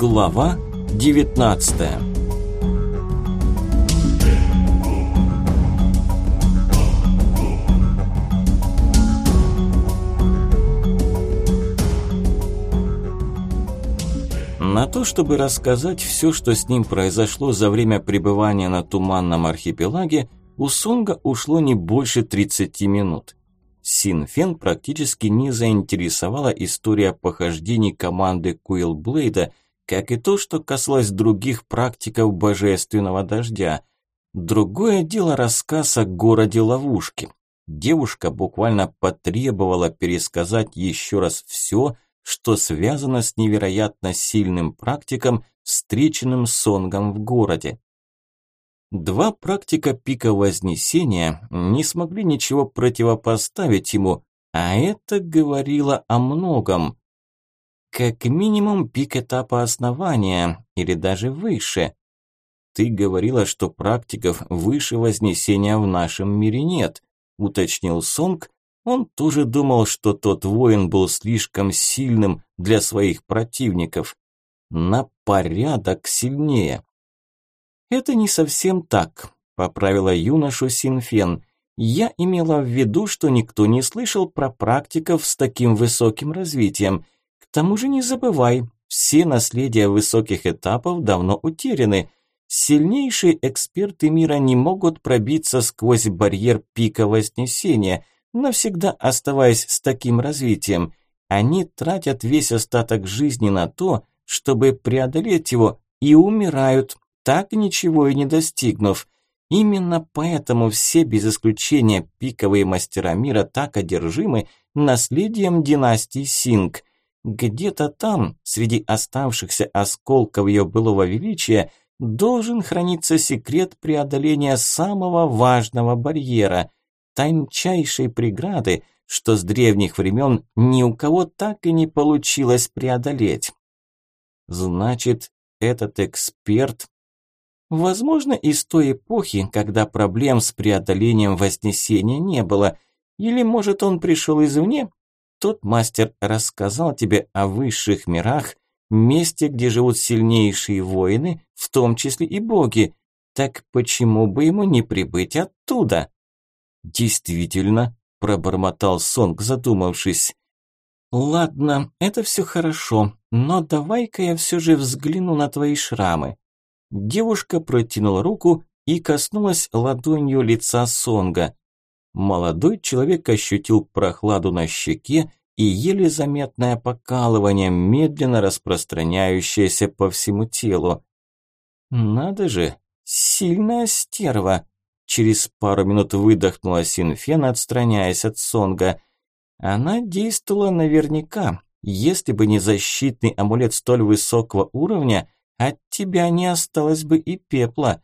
Глава 19 На то, чтобы рассказать все, что с ним произошло за время пребывания на Туманном архипелаге, у Сонга ушло не больше 30 минут. Синфен практически не заинтересовала история похождений команды Куилблейда, как и то, что касалось других практиков божественного дождя. Другое дело рассказ о городе-ловушке. Девушка буквально потребовала пересказать еще раз все, что связано с невероятно сильным практиком, встреченным Сонгом в городе. Два практика пика Вознесения не смогли ничего противопоставить ему, а это говорило о многом. Как минимум пик этапа основания, или даже выше. Ты говорила, что практиков выше Вознесения в нашем мире нет, уточнил Сонг. Он тоже думал, что тот воин был слишком сильным для своих противников. На порядок сильнее. «Это не совсем так», – поправила юношу Синфен. «Я имела в виду, что никто не слышал про практиков с таким высоким развитием. К тому же не забывай, все наследия высоких этапов давно утеряны. Сильнейшие эксперты мира не могут пробиться сквозь барьер пика Вознесения, навсегда оставаясь с таким развитием. Они тратят весь остаток жизни на то, чтобы преодолеть его, и умирают, так ничего и не достигнув. Именно поэтому все без исключения пиковые мастера мира так одержимы наследием династии Синг. Где-то там, среди оставшихся осколков ее былого величия, должен храниться секрет преодоления самого важного барьера, тончайшей преграды, что с древних времен ни у кого так и не получилось преодолеть. Значит, этот эксперт Возможно, из той эпохи, когда проблем с преодолением Вознесения не было. Или, может, он пришел извне? Тот мастер рассказал тебе о высших мирах, месте, где живут сильнейшие воины, в том числе и боги. Так почему бы ему не прибыть оттуда? Действительно, пробормотал Сонг, задумавшись. Ладно, это все хорошо, но давай-ка я все же взгляну на твои шрамы. Девушка протянула руку и коснулась ладонью лица Сонга. Молодой человек ощутил прохладу на щеке и еле заметное покалывание, медленно распространяющееся по всему телу. «Надо же, сильная стерва!» Через пару минут выдохнула Синфен, отстраняясь от Сонга. Она действовала наверняка. Если бы не защитный амулет столь высокого уровня, от тебя не осталось бы и пепла.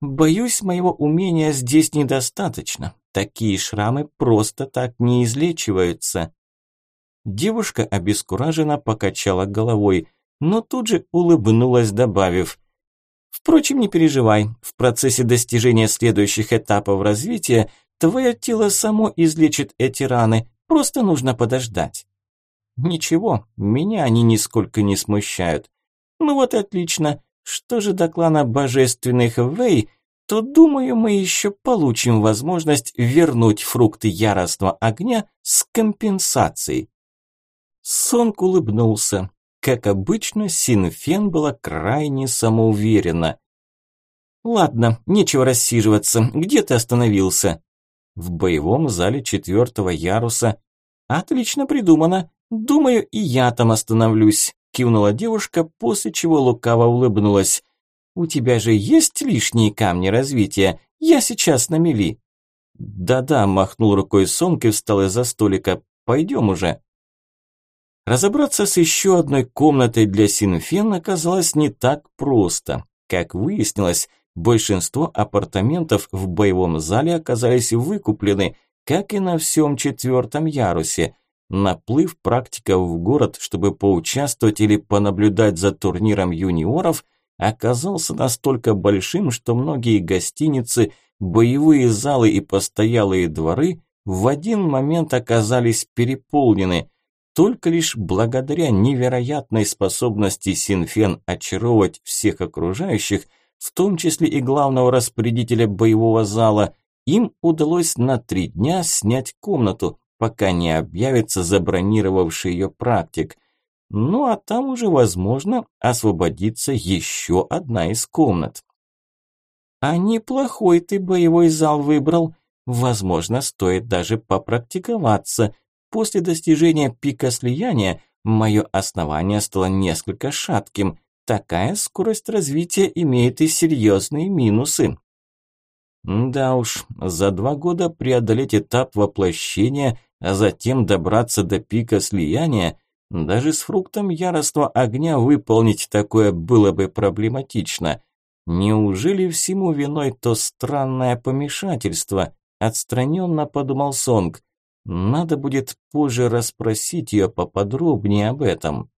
Боюсь, моего умения здесь недостаточно. Такие шрамы просто так не излечиваются. Девушка обескураженно покачала головой, но тут же улыбнулась, добавив: Впрочем, не переживай, в процессе достижения следующих этапов развития твое тело само излечит эти раны, просто нужно подождать. Ничего, меня они нисколько не смущают. Ну вот отлично. Что же до клана божественных Вэй, то, думаю, мы еще получим возможность вернуть фрукты яростного огня с компенсацией. Сонг улыбнулся. Как обычно, Синфен была крайне самоуверена. «Ладно, нечего рассиживаться. Где ты остановился?» «В боевом зале четвертого яруса». «Отлично придумано. Думаю, и я там остановлюсь кивнула девушка, после чего лукаво улыбнулась. «У тебя же есть лишние камни развития? Я сейчас на мели». «Да-да», – махнул рукой Сонг и встал из-за столика. «Пойдем уже». Разобраться с еще одной комнатой для Синфен оказалось не так просто. Как выяснилось, большинство апартаментов в боевом зале оказались выкуплены, как и на всем четвертом ярусе. Наплыв практиков в город, чтобы поучаствовать или понаблюдать за турниром юниоров, оказался настолько большим, что многие гостиницы, боевые залы и постоялые дворы в один момент оказались переполнены. только лишь благодаря невероятной способности Синфен очаровывать всех окружающих, в том числе и главного распорядителя боевого зала, им удалось на три дня снять комнату, пока не объявится забронировавший ее практик. Ну а там уже, возможно, освободится еще одна из комнат. А неплохой ты боевой зал выбрал. Возможно, стоит даже попрактиковаться. После достижения пика слияния мое основание стало несколько шатким. Такая скорость развития имеет и серьезные минусы. Да уж, за два года преодолеть этап воплощения, а затем добраться до пика слияния, даже с фруктом яростного огня выполнить такое было бы проблематично. Неужели всему виной то странное помешательство? Отстраненно подумал Сонг. Надо будет позже расспросить ее поподробнее об этом.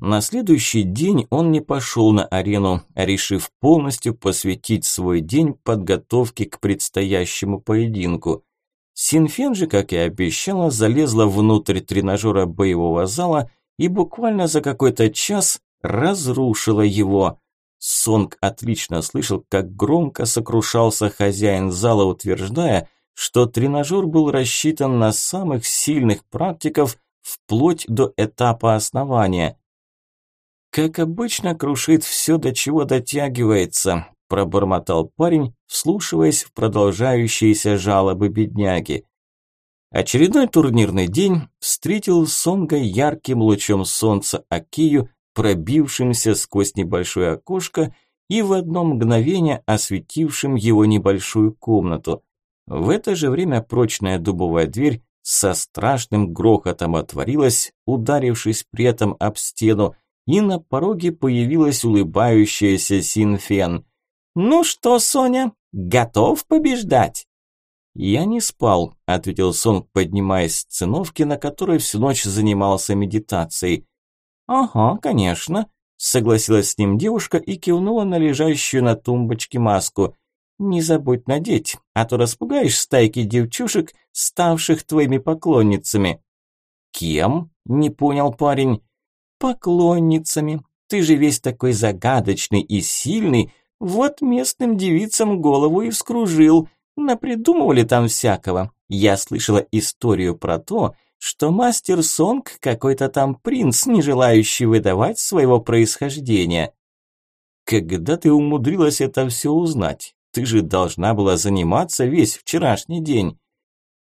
На следующий день он не пошел на арену, решив полностью посвятить свой день подготовке к предстоящему поединку. Синфен же, как и обещала, залезла внутрь тренажера боевого зала и буквально за какой-то час разрушила его. Сонг отлично слышал, как громко сокрушался хозяин зала, утверждая, что тренажер был рассчитан на самых сильных практиков вплоть до этапа основания. Как обычно, крушит все, до чего дотягивается, пробормотал парень, вслушиваясь в продолжающиеся жалобы бедняги. Очередной турнирный день встретил Сонга ярким лучом солнца Акию, пробившимся сквозь небольшое окошко и в одно мгновение осветившим его небольшую комнату. В это же время прочная дубовая дверь со страшным грохотом отворилась, ударившись при этом об стену, и на пороге появилась улыбающаяся Синфен. «Ну что, Соня, готов побеждать?» «Я не спал», – ответил Сон, поднимаясь с циновки, на которой всю ночь занимался медитацией. «Ага, конечно», – согласилась с ним девушка и кивнула на лежащую на тумбочке маску. «Не забудь надеть, а то распугаешь стайки девчушек, ставших твоими поклонницами». «Кем?» – не понял парень поклонницами. Ты же весь такой загадочный и сильный, вот местным девицам голову и вскружил. Напридумывали там всякого. Я слышала историю про то, что мастер Сонг какой-то там принц, не желающий выдавать своего происхождения. Когда ты умудрилась это все узнать? Ты же должна была заниматься весь вчерашний день.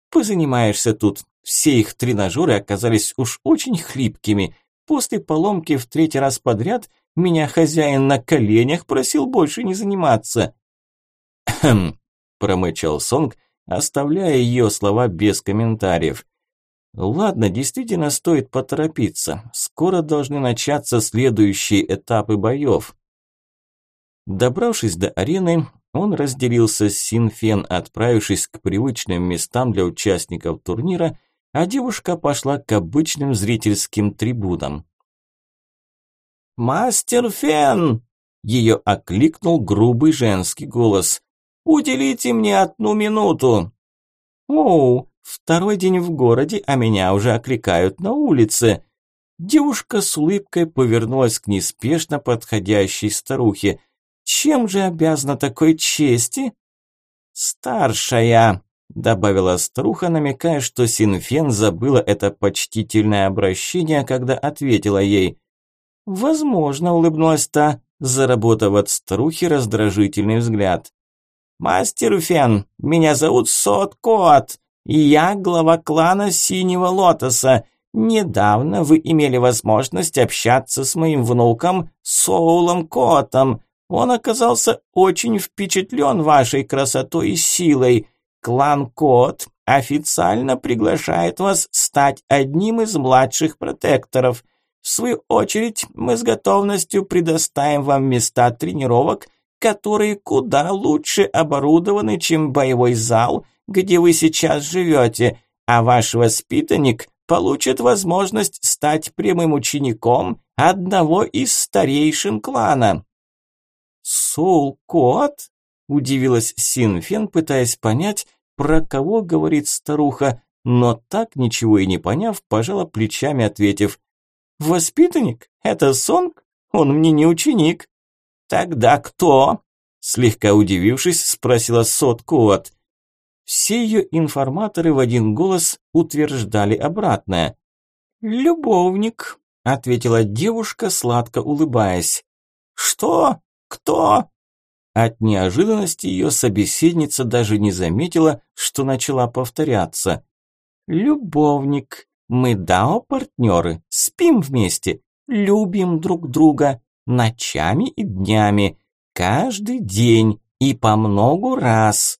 Позанимаешься тут. Все их тренажеры оказались уж очень хлипкими – После поломки в третий раз подряд меня хозяин на коленях просил больше не заниматься. «Хм», – промычал Сонг, оставляя ее слова без комментариев. «Ладно, действительно стоит поторопиться. Скоро должны начаться следующие этапы боев». Добравшись до арены, он разделился с Синфен, отправившись к привычным местам для участников турнира а девушка пошла к обычным зрительским трибунам. «Мастер Фен!» – ее окликнул грубый женский голос. «Уделите мне одну минуту!» «Оу, второй день в городе, а меня уже окликают на улице!» Девушка с улыбкой повернулась к неспешно подходящей старухе. «Чем же обязана такой чести?» «Старшая!» добавила старуха, намекая, что Синфен забыла это почтительное обращение, когда ответила ей. «Возможно», – улыбнулась та, заработав от старухи раздражительный взгляд. «Мастер Фен, меня зовут Сот Кот, и я глава клана Синего Лотоса. Недавно вы имели возможность общаться с моим внуком Соулом Котом. Он оказался очень впечатлен вашей красотой и силой». Клан Кот официально приглашает вас стать одним из младших протекторов. В свою очередь, мы с готовностью предоставим вам места тренировок, которые куда лучше оборудованы, чем боевой зал, где вы сейчас живете, а ваш воспитанник получит возможность стать прямым учеником одного из старейшин клана. Соул Кот? Удивилась Синфен, пытаясь понять, про кого говорит старуха, но так ничего и не поняв, пожала плечами, ответив «Воспитанник? Это Сонг? Он мне не ученик». «Тогда кто?» Слегка удивившись, спросила Сот Кот. Все ее информаторы в один голос утверждали обратное. «Любовник», – ответила девушка, сладко улыбаясь. «Что? Кто?» От неожиданности ее собеседница даже не заметила, что начала повторяться. «Любовник. Мы дао-партнеры, спим вместе, любим друг друга, ночами и днями, каждый день и по многу раз».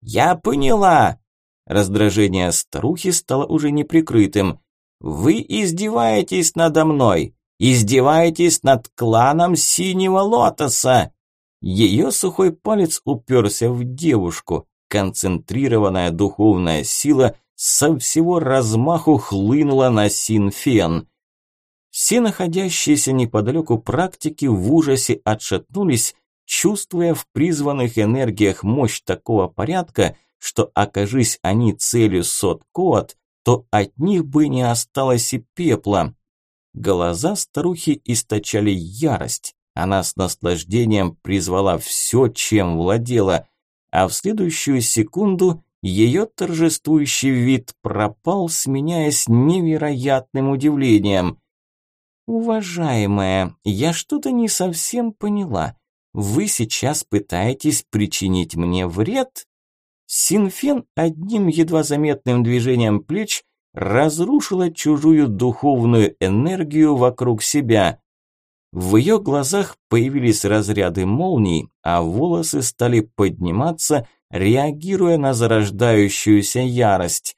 «Я поняла!» Раздражение старухи стало уже неприкрытым. «Вы издеваетесь надо мной, издеваетесь над кланом Синего Лотоса!» Ее сухой палец уперся в девушку. Концентрированная духовная сила со всего размаху хлынула на Синфен. Все находящиеся неподалеку практики в ужасе отшатнулись, чувствуя в призванных энергиях мощь такого порядка, что окажись они целью сот-коат, то от них бы не осталось и пепла. Глаза старухи источали ярость. Она с наслаждением призвала все, чем владела, а в следующую секунду ее торжествующий вид пропал, сменяясь невероятным удивлением. «Уважаемая, я что-то не совсем поняла. Вы сейчас пытаетесь причинить мне вред?» Синфен одним едва заметным движением плеч разрушила чужую духовную энергию вокруг себя. В ее глазах появились разряды молний, а волосы стали подниматься, реагируя на зарождающуюся ярость.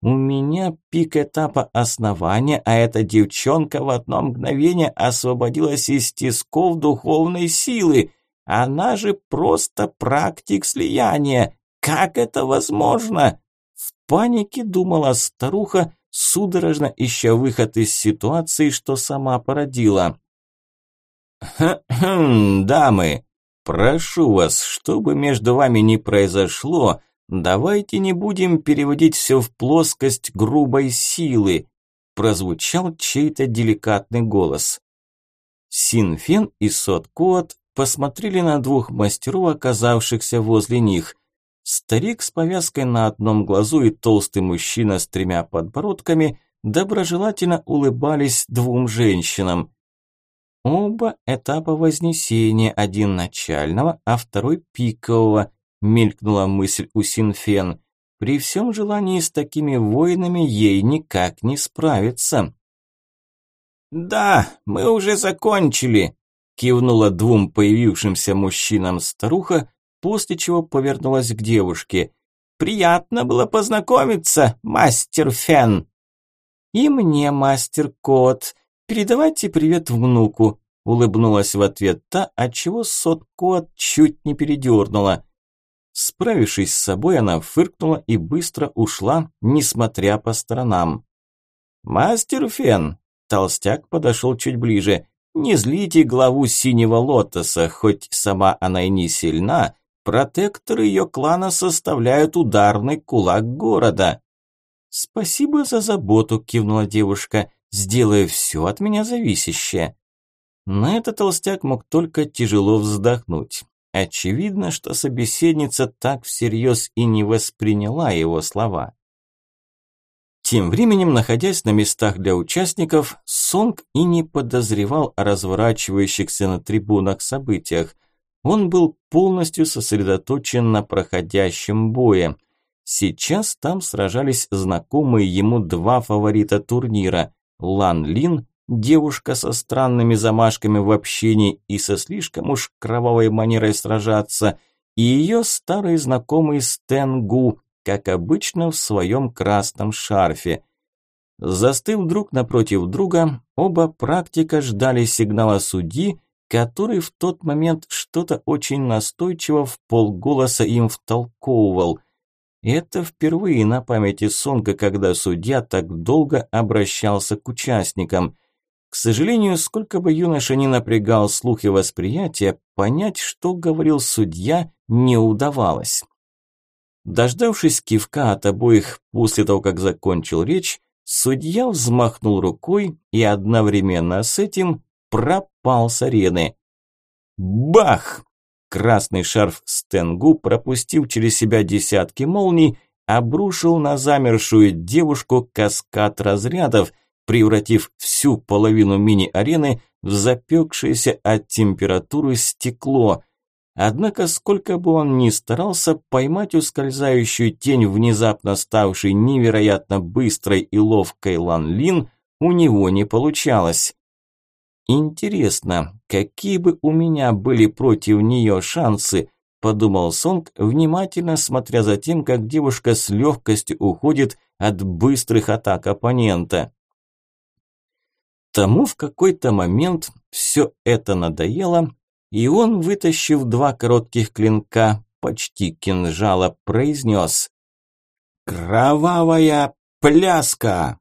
У меня пик этапа основания, а эта девчонка в одно мгновение освободилась из тисков духовной силы. Она же просто практик слияния. Как это возможно? В панике думала старуха, судорожно ища выход из ситуации, что сама породила. «Хм, дамы, прошу вас, чтобы между вами не произошло, давайте не будем переводить все в плоскость грубой силы», прозвучал чей-то деликатный голос. Синфен и Соткот посмотрели на двух мастеров, оказавшихся возле них. Старик с повязкой на одном глазу и толстый мужчина с тремя подбородками доброжелательно улыбались двум женщинам. Оба этапа вознесения, один начального, а второй пикового, мелькнула мысль у Синфен. При всем желании с такими воинами ей никак не справиться. «Да, мы уже закончили», – кивнула двум появившимся мужчинам старуха, после чего повернулась к девушке. «Приятно было познакомиться, мастер Фен!» «И мне, мастер Кот. Передавайте привет внуку», – улыбнулась в ответ та, отчего сот Кот чуть не передернула. Справившись с собой, она фыркнула и быстро ушла, несмотря по сторонам. «Мастер Фен!» – толстяк подошел чуть ближе. «Не злите главу синего лотоса, хоть сама она и не сильна, Протекторы ее клана составляют ударный кулак города. Спасибо за заботу, кивнула девушка. Сделаю все от меня зависящее. На это толстяк мог только тяжело вздохнуть. Очевидно, что собеседница так всерьез и не восприняла его слова. Тем временем, находясь на местах для участников, Сонг и не подозревал о разворачивающихся на трибунах событиях – он был полностью сосредоточен на проходящем бое. Сейчас там сражались знакомые ему два фаворита турнира – Лан Лин, девушка со странными замашками в общении и со слишком уж кровавой манерой сражаться, и ее старый знакомый Стэн Гу, как обычно в своем красном шарфе. Застыв друг напротив друга, оба практика ждали сигнала судьи, который в тот момент что-то очень настойчиво в полголоса им втолковывал. Это впервые на памяти Сонга, когда судья так долго обращался к участникам. К сожалению, сколько бы юноша ни напрягал слух и восприятие, понять, что говорил судья, не удавалось. Дождавшись кивка от обоих после того, как закончил речь, судья взмахнул рукой и одновременно с этим пропал с арены. Бах! Красный шарф Стенгу, пропустив через себя десятки молний, обрушил на замершую девушку каскад разрядов, превратив всю половину мини-арены в запекшееся от температуры стекло. Однако, сколько бы он ни старался поймать ускользающую тень, внезапно ставшей невероятно быстрой и ловкой Лан Лин, у него не получалось. Интересно, какие бы у меня были против нее шансы, подумал Сонг, внимательно смотря за тем, как девушка с легкостью уходит от быстрых атак оппонента. Тому в какой-то момент все это надоело, и он, вытащив два коротких клинка, почти кинжала, произнес «Кровавая пляска!»